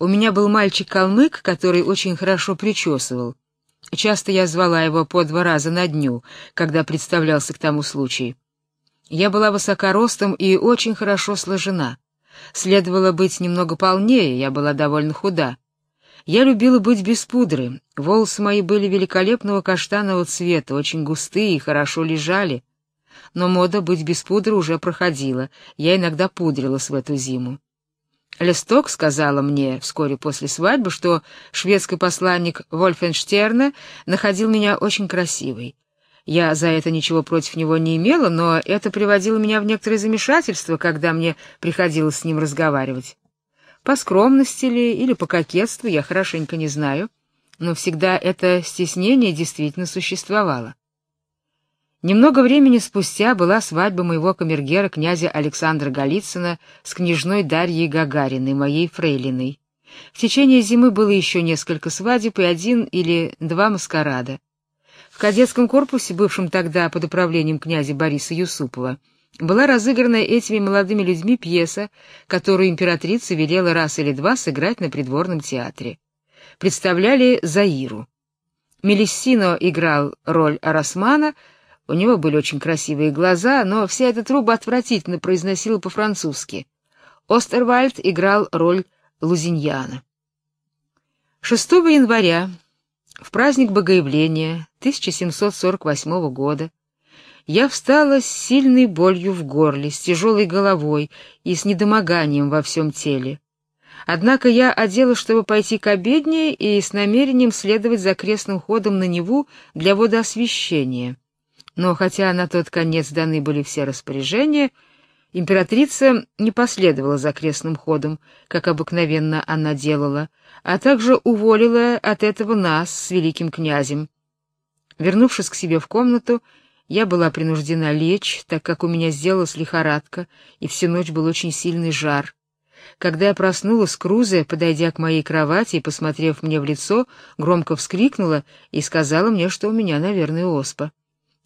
У меня был мальчик-калмык, который очень хорошо причесывал. Часто я звала его по два раза на дню, когда представлялся к тому случай. Я была высокоростом и очень хорошо сложена. Следовало быть немного полнее, я была довольно худа. Я любила быть без пудры. Волосы мои были великолепного каштанового цвета, очень густые и хорошо лежали. Но мода быть без пудры уже проходила. Я иногда пудрилась в эту зиму. Лесток сказала мне вскоре после свадьбы, что шведский посланник Вольфенштерна находил меня очень красивой. Я за это ничего против него не имела, но это приводило меня в некоторое замешательство, когда мне приходилось с ним разговаривать. По скромности ли или по кокетству, я хорошенько не знаю, но всегда это стеснение действительно существовало. Немного времени спустя была свадьба моего камергера князя Александра Голицына с княжной Дарьей Гагариной, моей фрейлиной. В течение зимы было еще несколько свадеб и один или два маскарада. В кадетском корпусе, бывшем тогда под управлением князя Бориса Юсупова, была разыграна этими молодыми людьми пьеса, которую императрица велела раз или два сыграть на придворном театре. Представляли Заиру. Мелиссино играл роль Арасмана, у него были очень красивые глаза, но вся эта труба отвратительно произносила по-французски. Остервальд играл роль Лузиньяна. 6 января, в праздник Богоявления 1748 года, я встала с сильной болью в горле, с тяжелой головой и с недомоганием во всем теле. Однако я одела, чтобы пойти к обедне и с намерением следовать за крестным ходом на Неву для водоосвящения. Но хотя на тот конец даны были все распоряжения, императрица не последовала за крестным ходом, как обыкновенно она делала, а также уволила от этого нас с великим князем. Вернувшись к себе в комнату, я была принуждена лечь, так как у меня сделалась лихорадка, и всю ночь был очень сильный жар. Когда я проснулась, Крузе, подойдя к моей кровати и посмотрев мне в лицо, громко вскрикнула и сказала мне, что у меня, наверное, оспа.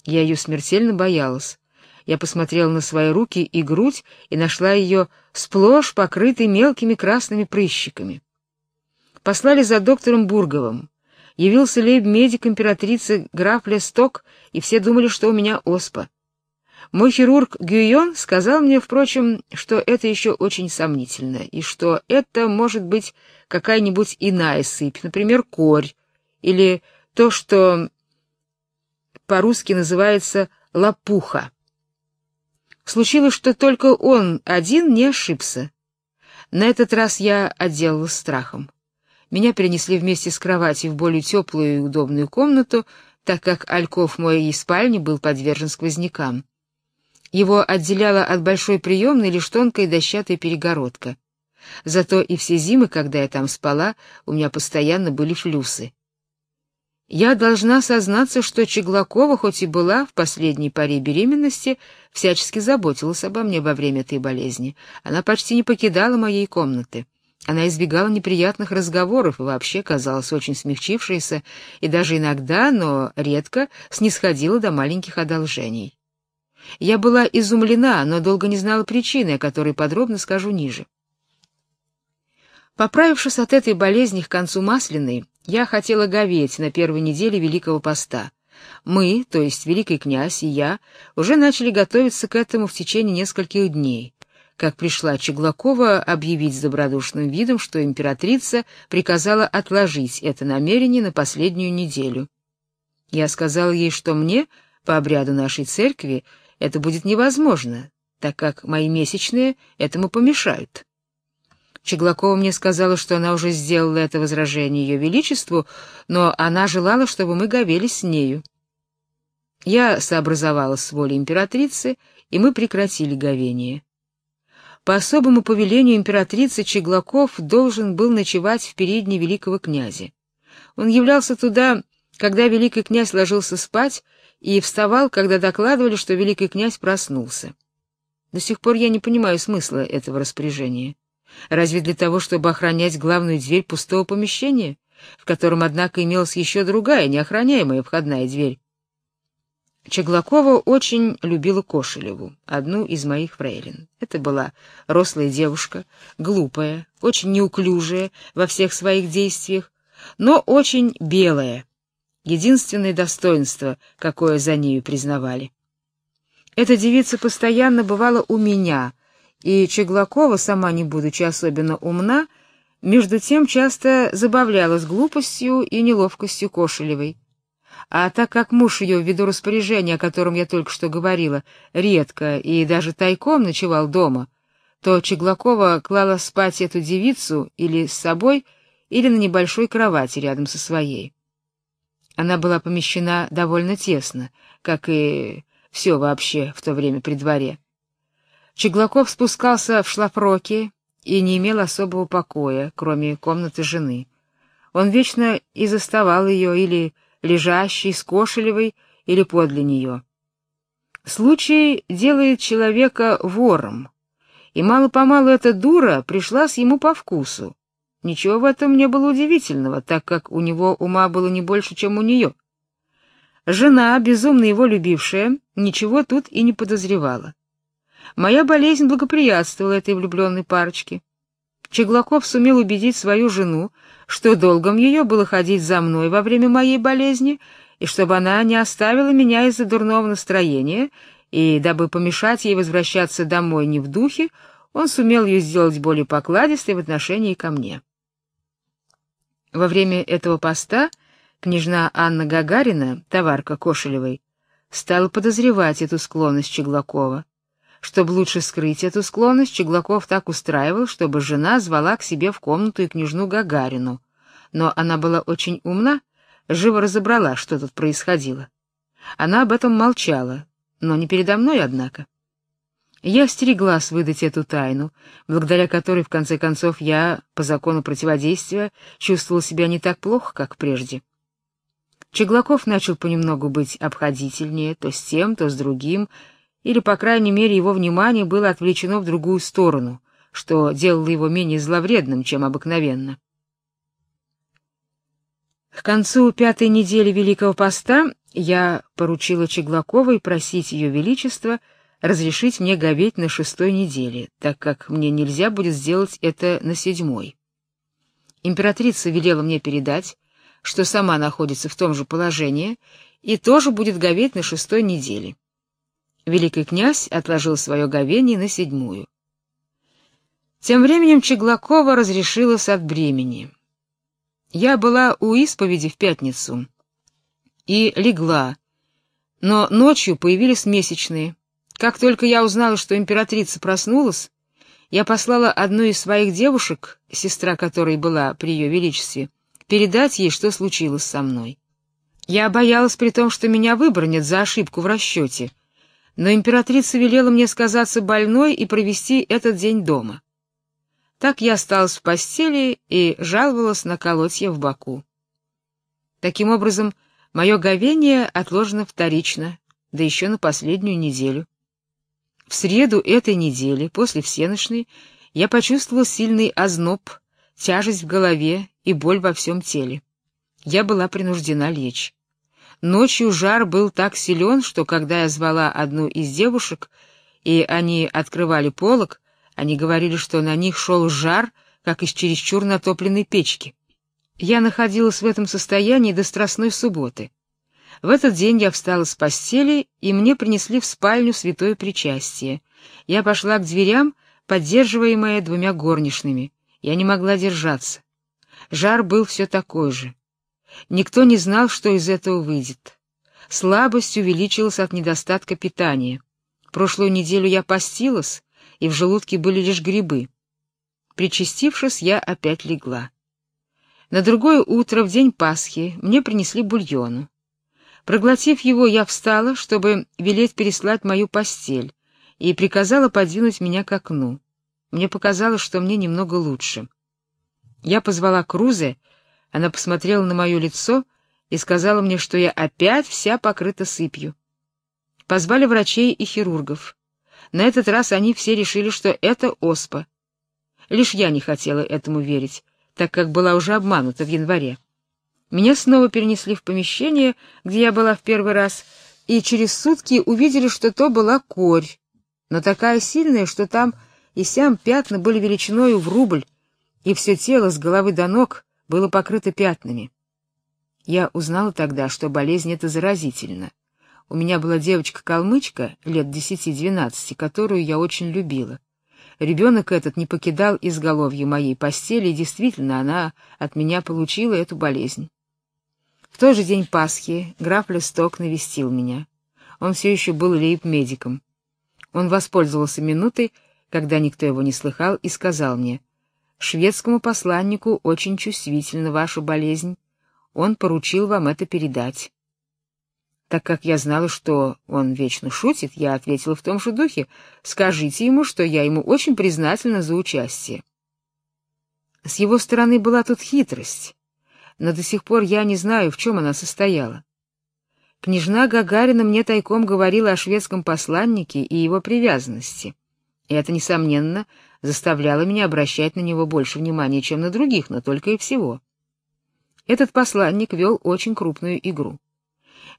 Я ее смертельно боялась. Я посмотрела на свои руки и грудь и нашла ее сплошь покрытой мелкими красными прыщиками. Послали за доктором Бурговым. Явился лейб-медик императрицы граф Лесток, и все думали, что у меня оспа. Мой хирург Гюйон сказал мне, впрочем, что это еще очень сомнительно, и что это может быть какая-нибудь иная сыпь, например, корь, или то, что по-русски называется лопуха. Случилось, что только он один не ошибся. На этот раз я отделалась страхом. Меня перенесли вместе с кроватью в более теплую и удобную комнату, так как альков моей спальни был подвержен сквознякам. Его отделяла от большой приемной лишь тонкая дощатая перегородка. Зато и все зимы, когда я там спала, у меня постоянно были флюсы. Я должна сознаться, что Чеглакова, хоть и была в последней паре беременности, всячески заботилась обо мне во время этой болезни. Она почти не покидала моей комнаты. Она избегала неприятных разговоров и вообще казалась очень смягчившейся, и даже иногда, но редко, снисходила до маленьких одолжений. Я была изумлена, но долго не знала причины, о которой подробно скажу ниже. Поправившись от этой болезни к концу масляной, я хотела говеть на первой неделе Великого Поста. Мы, то есть великий князь и я, уже начали готовиться к этому в течение нескольких дней, как пришла Чеглакова объявить с добродушным видом, что императрица приказала отложить это намерение на последнюю неделю. Я сказал ей, что мне, по обряду нашей церкви, это будет невозможно, так как мои месячные этому помешают. Чеглакова мне сказала, что она уже сделала это возражение ее величеству, но она желала, чтобы мы говелись с нею. Я сообразовалась с волей императрицы, и мы прекратили говение. По особому повелению императрицы Чеглаков должен был ночевать в передней великого князя. Он являлся туда, когда великий князь ложился спать, и вставал, когда докладывали, что великий князь проснулся. До сих пор я не понимаю смысла этого распоряжения. Разве для того, чтобы охранять главную дверь пустого помещения, в котором, однако, имелась еще другая, неохраняемая входная дверь? Чеглакова очень любила Кошелеву, одну из моих фрейлин. Это была рослая девушка, глупая, очень неуклюжая во всех своих действиях, но очень белая. Единственное достоинство, какое за нею признавали. Эта девица постоянно бывала у меня, и Чеглакова, сама не будучи особенно умна, между тем часто забавлялась глупостью и неловкостью Кошелевой. А так как муж ее, ввиду распоряжения, о котором я только что говорила, редко и даже тайком ночевал дома, то Чеглакова клала спать эту девицу или с собой, или на небольшой кровати рядом со своей. Она была помещена довольно тесно, как и все вообще в то время при дворе. Чеглаков спускался в шлафроке и не имел особого покоя, кроме комнаты жены. Он вечно и заставал ее или лежащей с Кошелевой или подле нее. Случай делает человека вором, и мало-помалу эта дура пришла с ему по вкусу. Ничего в этом не было удивительного, так как у него ума было не больше, чем у нее. Жена, безумно его любившая, ничего тут и не подозревала. Моя болезнь благоприятствовала этой влюбленной парочке. Чеглаков сумел убедить свою жену, что долгом ее было ходить за мной во время моей болезни, и чтобы она не оставила меня из-за дурного настроения, и дабы помешать ей возвращаться домой не в духе, он сумел ее сделать более покладистой в отношении ко мне. Во время этого поста княжна Анна Гагарина, товарка Кошелевой, стала подозревать эту склонность Чеглакова. Чтобы лучше скрыть эту склонность, Чеглаков так устраивал, чтобы жена звала к себе в комнату и княжну Гагарину. Но она была очень умна, живо разобрала, что тут происходило. Она об этом молчала, но не передо мной, однако. Я стереглась выдать эту тайну, благодаря которой, в конце концов, я, по закону противодействия, чувствовал себя не так плохо, как прежде. Чеглаков начал понемногу быть обходительнее, то с тем, то с другим, или, по крайней мере, его внимание было отвлечено в другую сторону, что делало его менее зловредным, чем обыкновенно. К концу пятой недели Великого Поста я поручила Чеглаковой просить ее величество разрешить мне говеть на шестой неделе, так как мне нельзя будет сделать это на седьмой. Императрица велела мне передать, что сама находится в том же положении и тоже будет говеть на шестой неделе. Великий князь отложил свое говение на седьмую. Тем временем Чеглакова разрешилась от бремени. Я была у исповеди в пятницу и легла, но ночью появились месячные. Как только я узнала, что императрица проснулась, я послала одну из своих девушек, сестра которой была при ее величестве, передать ей, что случилось со мной. Я боялась при том, что меня выбронят за ошибку в расчете — но императрица велела мне сказаться больной и провести этот день дома. Так я осталась в постели и жаловалась на колотья в боку. Таким образом, мое говение отложено вторично, да еще на последнюю неделю. В среду этой недели, после всеночной, я почувствовала сильный озноб, тяжесть в голове и боль во всем теле. Я была принуждена лечь. Ночью жар был так силен, что когда я звала одну из девушек, и они открывали полог, они говорили, что на них шел жар, как из чересчур натопленной печки. Я находилась в этом состоянии до Страстной субботы. В этот день я встала с постели, и мне принесли в спальню святое причастие. Я пошла к дверям, поддерживаемая двумя горничными. Я не могла держаться. Жар был все такой же. Никто не знал, что из этого выйдет. Слабость увеличилась от недостатка питания. Прошлую неделю я постилась, и в желудке были лишь грибы. Причастившись, я опять легла. На другое утро, в день Пасхи, мне принесли бульону. Проглотив его, я встала, чтобы велеть переслать мою постель, и приказала подвинуть меня к окну. Мне показалось, что мне немного лучше. Я позвала Крузе она посмотрела на мое лицо и сказала мне, что я опять вся покрыта сыпью. Позвали врачей и хирургов. На этот раз они все решили, что это оспа. Лишь я не хотела этому верить, так как была уже обманута в январе. Меня снова перенесли в помещение, где я была в первый раз, и через сутки увидели, что то была корь, но такая сильная, что там и сям пятна были величиною в рубль, и все тело с головы до ног было покрыто пятнами. Я узнала тогда, что болезнь эта заразительна. У меня была девочка-калмычка лет десяти-двенадцати, которую я очень любила. Ребенок этот не покидал изголовья моей постели, и действительно она от меня получила эту болезнь. В тот же день Пасхи граф Листок навестил меня. Он все еще был лейб-медиком. Он воспользовался минутой, когда никто его не слыхал, и сказал мне: "Шведскому посланнику очень чувствительна ваша болезнь. Он поручил вам это передать". Так как я знала, что он вечно шутит, я ответила в том же духе: "Скажите ему, что я ему очень признательна за участие". С его стороны была тут хитрость но до сих пор я не знаю, в чем она состояла. Княжна Гагарина мне тайком говорила о шведском посланнике и его привязанности. И это несомненно заставляло меня обращать на него больше внимания, чем на других, но только и всего. Этот посланник вел очень крупную игру.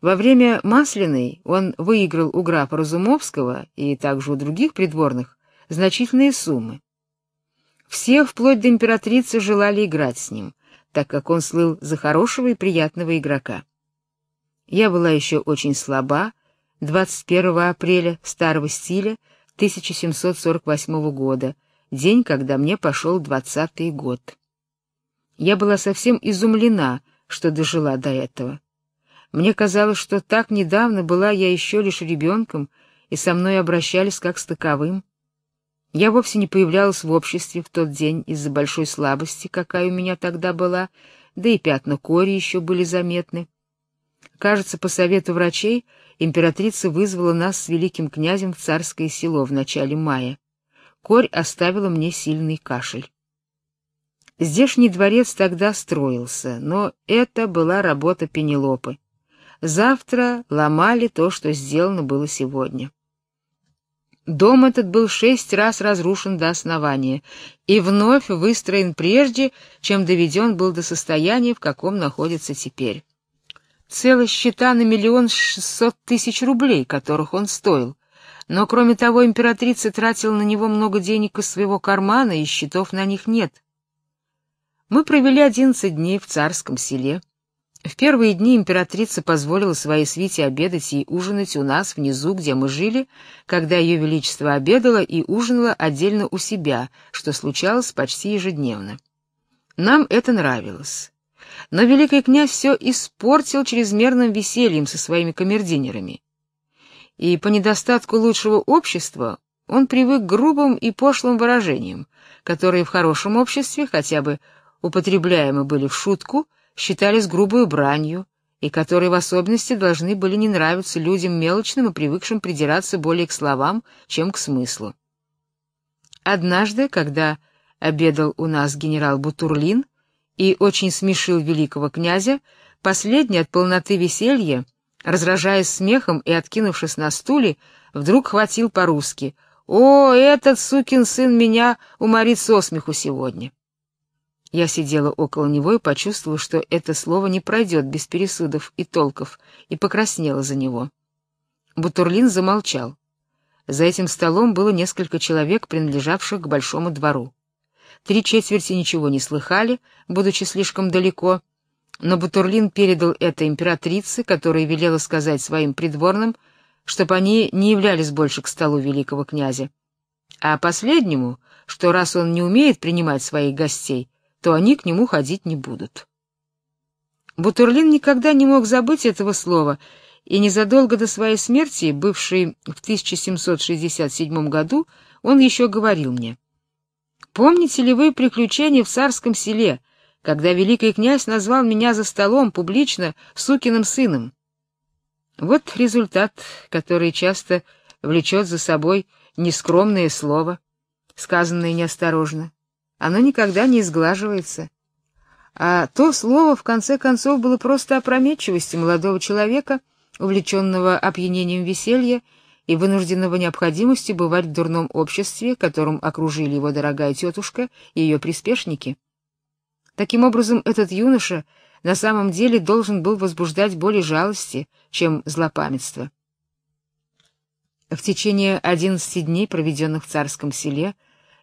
Во время Масляной он выиграл у графа Разумовского и также у других придворных значительные суммы. Все, вплоть до императрицы, желали играть с ним, так как он слыл за хорошего и приятного игрока. Я была еще очень слаба 21 апреля старого стиля 1748 года, день, когда мне пошел двадцатый год. Я была совсем изумлена, что дожила до этого. Мне казалось, что так недавно была я еще лишь ребенком, и со мной обращались как с таковым. Я вовсе не появлялась в обществе в тот день из-за большой слабости, какая у меня тогда была, да и пятна кори еще были заметны. Кажется, по совету врачей императрица вызвала нас с великим князем в царское село в начале мая. Корь оставила мне сильный кашель. Здешний дворец тогда строился, но это была работа Пенелопы. Завтра ломали то, что сделано было сегодня. Дом этот был шесть раз разрушен до основания и вновь выстроен прежде, чем доведен был до состояния, в каком находится теперь. Целых счета на миллион шестьсот тысяч рублей, которых он стоил. Но кроме того, императрица тратила на него много денег из своего кармана, и счетов на них нет. Мы провели одиннадцать дней в царском селе. В первые дни императрица позволила своей свите обедать и ужинать у нас внизу, где мы жили, когда ее величество обедало и ужинало отдельно у себя, что случалось почти ежедневно. Нам это нравилось. Но великий князь все испортил чрезмерным весельем со своими камердинерами. И по недостатку лучшего общества он привык к грубым и пошлым выражениям, которые в хорошем обществе хотя бы употребляемы были в шутку, считались грубой бранью и которые в особенности должны были не нравиться людям мелочным и привыкшим придираться более к словам, чем к смыслу. Однажды, когда обедал у нас генерал Бутурлин и очень смешил великого князя, последний от полноты веселья, разражаясь смехом и откинувшись на стуле, вдруг хватил по-русски: "О, этот сукин сын меня уморит со смеху сегодня". Я сидела около него и почувствовала, что это слово не пройдет без пересудов и толков, и покраснела за него. Бутурлин замолчал. За этим столом было несколько человек, принадлежавших к большому двору. Три четверти ничего не слыхали, будучи слишком далеко, но Бутурлин передал это императрице, которая велела сказать своим придворным, чтобы они не являлись больше к столу великого князя, а последнему, что раз он не умеет принимать своих гостей, то они к нему ходить не будут. Бутурлин никогда не мог забыть этого слова, и незадолго до своей смерти, бывшей в 1767 году, он еще говорил мне: "Помните ли вы приключения в царском селе, когда великий князь назвал меня за столом публично сукиным сыном?" Вот результат, который часто влечет за собой нескромное слово, сказанное неосторожно оно никогда не изглаживается. А то слово в конце концов было просто опрометчивостью молодого человека, увлеченного опьянением веселья и вынужденного необходимостью бывать в дурном обществе, которым окружили его дорогая тетушка и ее приспешники. Таким образом, этот юноша на самом деле должен был возбуждать более жалости, чем злопамятство. В течение одиннадцати дней, проведенных в царском селе,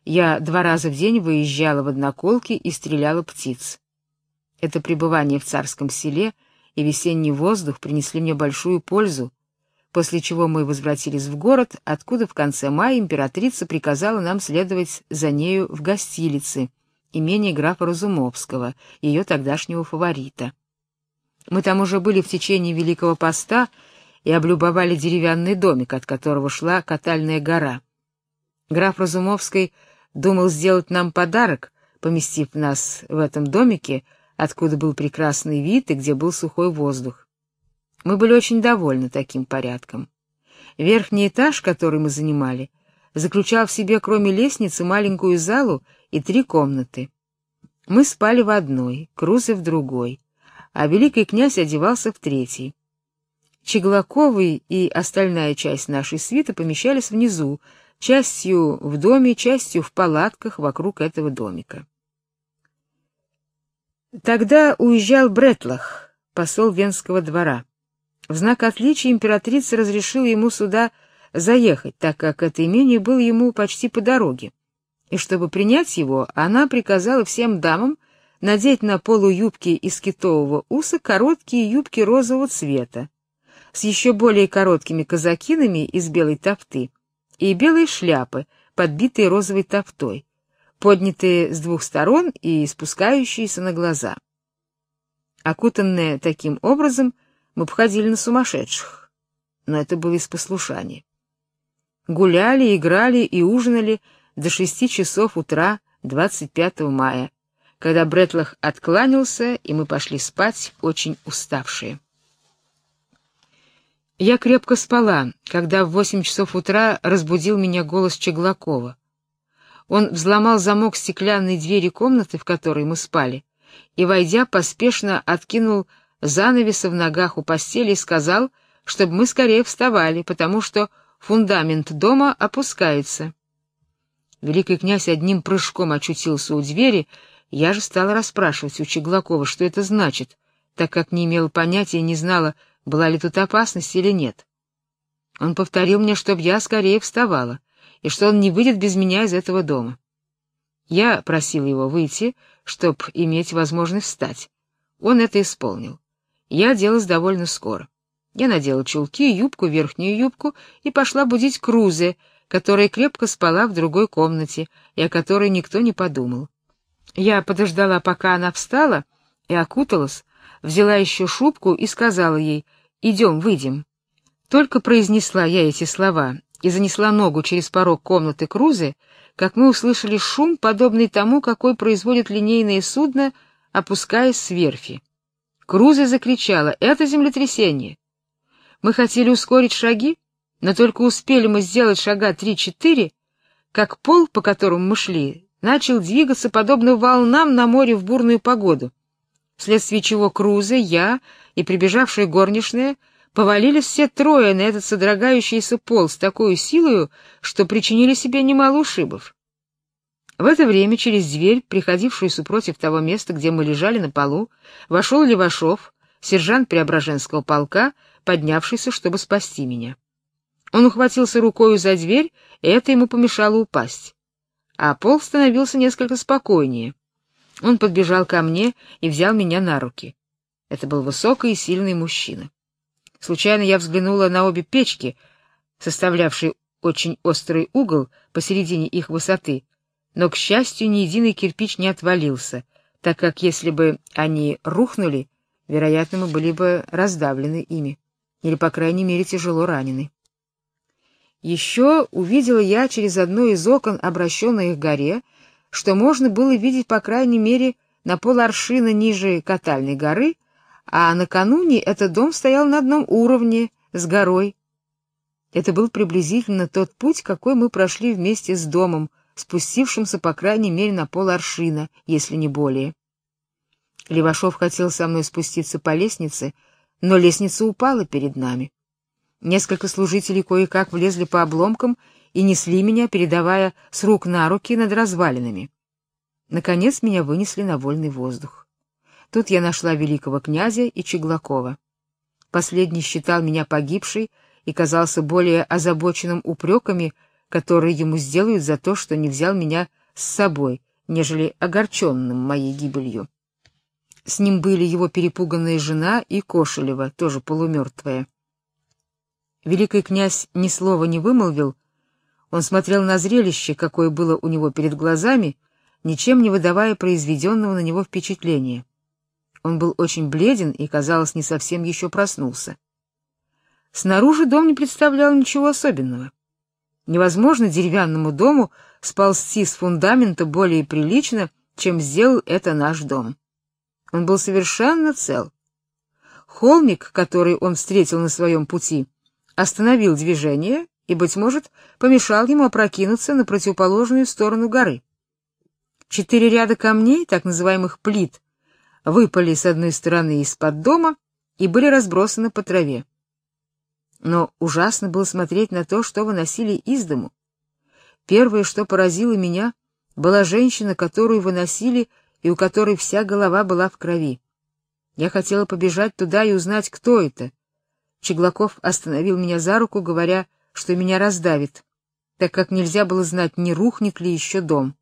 я два раза в день выезжала в одноколки и стреляла птиц. Это пребывание в царском селе и весенний воздух принесли мне большую пользу, после чего мы возвратились в город, откуда в конце мая императрица приказала нам следовать за нею в гостилицы, имение графа Разумовского, ее тогдашнего фаворита. Мы там уже были в течение Великого Поста и облюбовали деревянный домик, от которого шла катальная гора. Граф Разумовский думал сделать нам подарок, поместив нас в этом домике, откуда был прекрасный вид и где был сухой воздух. Мы были очень довольны таким порядком. Верхний этаж, который мы занимали, заключал в себе кроме лестницы маленькую залу и три комнаты. Мы спали в одной, Крузы в другой, а великий князь одевался в третий. Чеглаковый и остальная часть нашей свиты помещались внизу, частью в доме, частью в палатках вокруг этого домика. Тогда уезжал Бретлах, посол Венского двора. В знак отличия императрица разрешила ему сюда заехать, так как это имение было ему почти по дороге. И чтобы принять его, она приказала всем дамам надеть на полу юбки из китового уса короткие юбки розового цвета с еще более короткими казакинами из белой тафты и белые шляпы, подбитые розовой тафтой, поднятые с двух сторон и спускающиеся на глаза. Окутанные таким образом, мы обходили на сумасшедших, но это было из послушания. Гуляли, играли и ужинали до шести часов утра 25 мая, когда Бретлах откланялся, и мы пошли спать, очень уставшие. Я крепко спала, когда в восемь часов утра разбудил меня голос Чеглакова. Он взломал замок стеклянной двери комнаты, в которой мы спали, и, войдя, поспешно откинул занавесы в ногах у постели и сказал, чтобы мы скорее вставали, потому что фундамент дома опускается. Великий князь одним прыжком очутился у двери, я же стала расспрашивать у Чеглакова, что это значит, так как не имела понятия и не знала, была ли тут опасность или нет. Он повторил мне, чтобы я скорее вставала, и что он не выйдет без меня из этого дома. Я просил его выйти, чтобы иметь возможность встать. Он это исполнил. Я оделась довольно скоро. Я надела чулки, юбку, верхнюю юбку и пошла будить Крузе, которая крепко спала в другой комнате и о которой никто не подумал. Я подождала, пока она встала и окуталась, взяла еще шубку и сказала ей «Идем, выйдем». Только произнесла я эти слова и занесла ногу через порог комнаты Крузы, как мы услышали шум, подобный тому, какой производит линейное судно, опускаясь с верфи. Круза закричала «Это землетрясение!». Мы хотели ускорить шаги, но только успели мы сделать шага три-четыре, как пол, по которому мы шли, начал двигаться подобно волнам на море в бурную погоду вследствие чего Круза, я и прибежавшая горничная повалились все трое на этот содрогающийся пол с такой силой, что причинили себе немало ушибов. В это время через дверь, приходившую супротив того места, где мы лежали на полу, вошел Левашов, сержант Преображенского полка, поднявшийся, чтобы спасти меня. Он ухватился рукою за дверь, и это ему помешало упасть. А пол становился несколько спокойнее. Он подбежал ко мне и взял меня на руки. Это был высокий и сильный мужчина. Случайно я взглянула на обе печки, составлявшие очень острый угол посередине их высоты, но, к счастью, ни единый кирпич не отвалился, так как если бы они рухнули, вероятно, мы были бы раздавлены ими, или, по крайней мере, тяжело ранены. Еще увидела я через одно из окон, обращенное к горе, что можно было видеть, по крайней мере, на поларшина ниже Катальной горы, а накануне этот дом стоял на одном уровне с горой. Это был приблизительно тот путь, какой мы прошли вместе с домом, спустившимся, по крайней мере, на поларшина, если не более. Левашов хотел со мной спуститься по лестнице, но лестница упала перед нами. Несколько служителей кое-как влезли по обломкам и несли меня, передавая с рук на руки над развалинами. Наконец меня вынесли на вольный воздух. Тут я нашла великого князя и Чеглакова. Последний считал меня погибшей и казался более озабоченным упреками, которые ему сделают за то, что не взял меня с собой, нежели огорченным моей гибелью. С ним были его перепуганная жена и Кошелева, тоже полумертвая. Великий князь ни слова не вымолвил, он смотрел на зрелище, какое было у него перед глазами, ничем не выдавая произведенного на него впечатления. Он был очень бледен и, казалось, не совсем еще проснулся. Снаружи дом не представлял ничего особенного. Невозможно деревянному дому сползти с фундамента более прилично, чем сделал это наш дом. Он был совершенно цел. Холмик, который он встретил на своем пути, остановил движение и, быть может, помешал ему опрокинуться на противоположную сторону горы. Четыре ряда камней, так называемых плит, выпали с одной стороны из-под дома и были разбросаны по траве. Но ужасно было смотреть на то, что выносили из дому. Первое, что поразило меня, была женщина, которую выносили и у которой вся голова была в крови. Я хотела побежать туда и узнать, кто это. Чеглаков остановил меня за руку, говоря, что меня раздавит, так как нельзя было знать, не рухнет ли еще дом.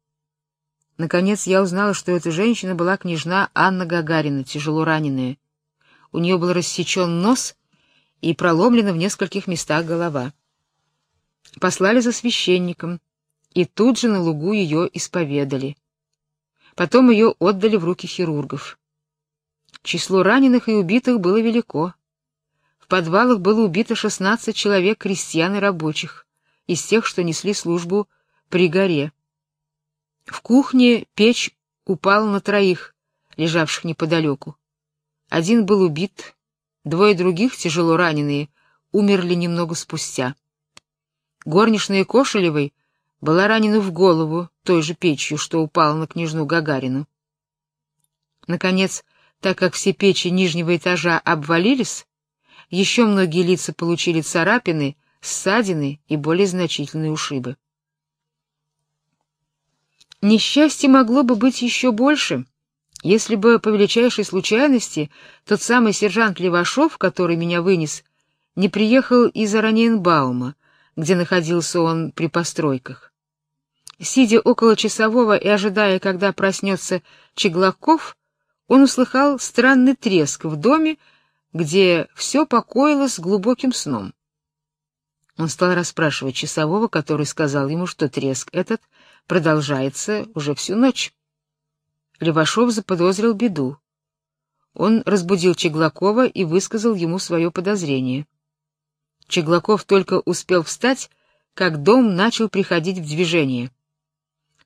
Наконец я узнала, что эта женщина была княжна Анна Гагарина, тяжело раненая. У нее был рассечен нос и проломлена в нескольких местах голова. Послали за священником, и тут же на лугу ее исповедали. Потом ее отдали в руки хирургов. Число раненых и убитых было велико. В подвалах было убито 16 человек крестьян и рабочих, из тех, что несли службу при горе. В кухне печь упала на троих, лежавших неподалеку. Один был убит, двое других, тяжело раненые, умерли немного спустя. Горничная Кошелевой была ранена в голову той же печью, что упала на княжну Гагарину. Наконец, так как все печи нижнего этажа обвалились, еще многие лица получили царапины, ссадины и более значительные ушибы. Несчастье могло бы быть еще больше, если бы по величайшей случайности тот самый сержант Левашов, который меня вынес, не приехал из Араньенбаума, где находился он при постройках. Сидя около часового и ожидая, когда проснется Чеглаков, он услыхал странный треск в доме, где все покоилось глубоким сном. Он стал расспрашивать часового, который сказал ему, что треск этот продолжается уже всю ночь. Левашов заподозрил беду. Он разбудил Чеглакова и высказал ему свое подозрение. Чеглаков только успел встать, как дом начал приходить в движение.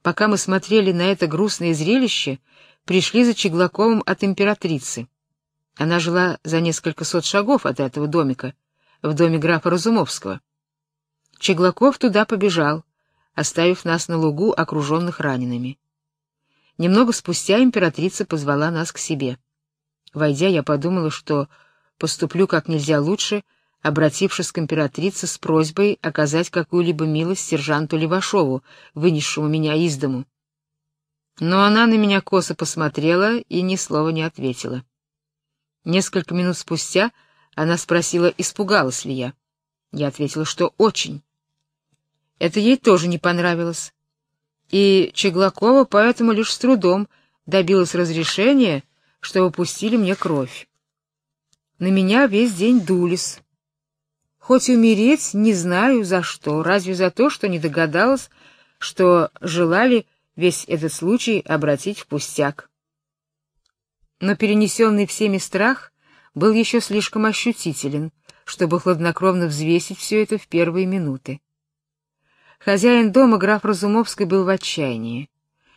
Пока мы смотрели на это грустное зрелище, пришли за Чеглаковым от императрицы. Она жила за несколько сот шагов от этого домика, в доме графа Разумовского. Чеглаков туда побежал, оставив нас на лугу, окруженных ранеными. Немного спустя императрица позвала нас к себе. Войдя, я подумала, что поступлю как нельзя лучше, обратившись к императрице с просьбой оказать какую-либо милость сержанту Левашову, вынесшему меня из дому. Но она на меня косо посмотрела и ни слова не ответила. Несколько минут спустя она спросила, испугалась ли я. Я ответила, что очень. Это ей тоже не понравилось. И Чеглакова поэтому лишь с трудом добилась разрешения, чтобы пустили мне кровь. На меня весь день дулись. Хоть умереть не знаю за что, разве за то, что не догадалась, что желали весь этот случай обратить в пустяк. Но перенесенный всеми страх был еще слишком ощутителен, чтобы хладнокровно взвесить все это в первые минуты. Хозяин дома, граф Разумовский, был в отчаянии.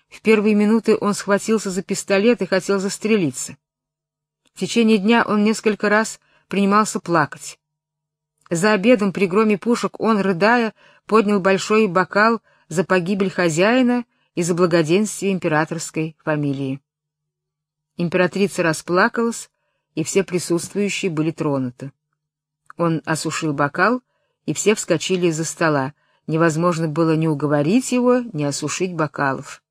В первые минуты он схватился за пистолет и хотел застрелиться. В течение дня он несколько раз принимался плакать. За обедом при громе пушек он, рыдая, поднял большой бокал за погибель хозяина и за благоденствие императорской фамилии. Императрица расплакалась, и все присутствующие были тронуты. Он осушил бокал, и все вскочили из-за стола. Невозможно было ни уговорить его, ни осушить бокалов.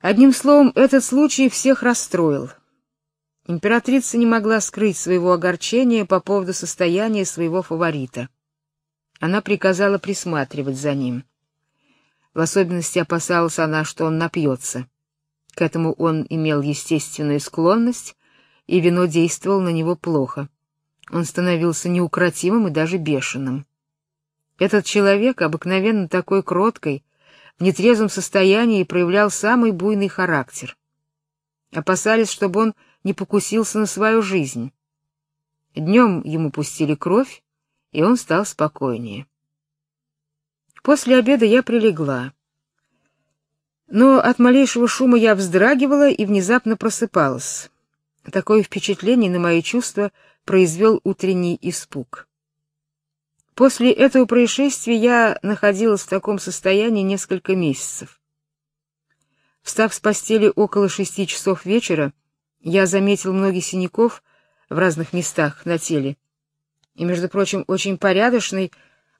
Одним словом, этот случай всех расстроил. Императрица не могла скрыть своего огорчения по поводу состояния своего фаворита. Она приказала присматривать за ним. В особенности опасалась она, что он напьется. К этому он имел естественную склонность, и вино действовало на него плохо. Он становился неукротимым и даже бешеным. Этот человек, обыкновенно такой кроткий, в нетрезвом состоянии проявлял самый буйный характер. Опасались, чтобы он не покусился на свою жизнь. Днем ему пустили кровь, и он стал спокойнее. После обеда я прилегла. Но от малейшего шума я вздрагивала и внезапно просыпалась. Такое впечатление на мои чувства произвел утренний испуг. После этого происшествия я находилась в таком состоянии несколько месяцев. Встав с постели около шести часов вечера, я заметил многие синяков в разных местах на теле. И, между прочим, очень порядочный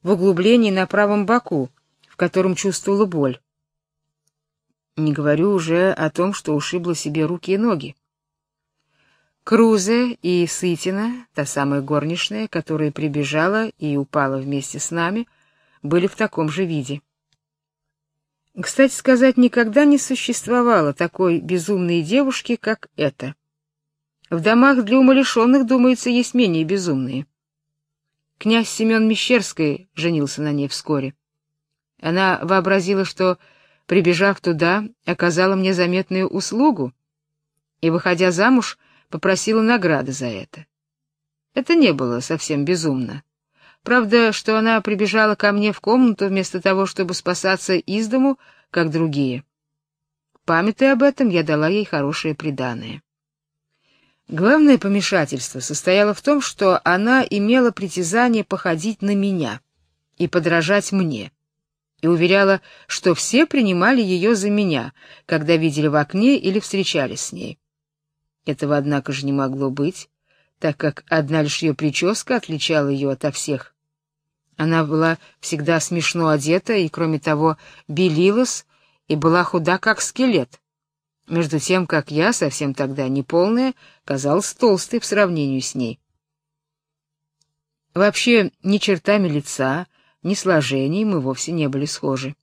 в углублении на правом боку, в котором чувствовала боль. Не говорю уже о том, что ушибла себе руки и ноги. Крузе и Сытина, та самая горничная, которая прибежала и упала вместе с нами, были в таком же виде. Кстати сказать, никогда не существовало такой безумной девушки, как эта. В домах для умалишенных, думается, есть менее безумные. Князь Семен Мещерский женился на ней вскоре. Она вообразила, что прибежав туда, оказала мне заметную услугу, и, выходя замуж, попросила награды за это. Это не было совсем безумно. Правда, что она прибежала ко мне в комнату вместо того, чтобы спасаться из дому, как другие. Памятая об этом, я дала ей хорошее приданое. Главное помешательство состояло в том, что она имела притязание походить на меня и подражать мне и уверяла, что все принимали ее за меня, когда видели в окне или встречались с ней. Этого, однако же, не могло быть, так как одна лишь ее прическа отличала ее ото всех. Она была всегда смешно одета и, кроме того, белилась и была худа, как скелет. Между тем, как я, совсем тогда неполная, казалась толстой в сравнении с ней. Вообще, ни чертами лица, ни сложением мы вовсе не были схожи.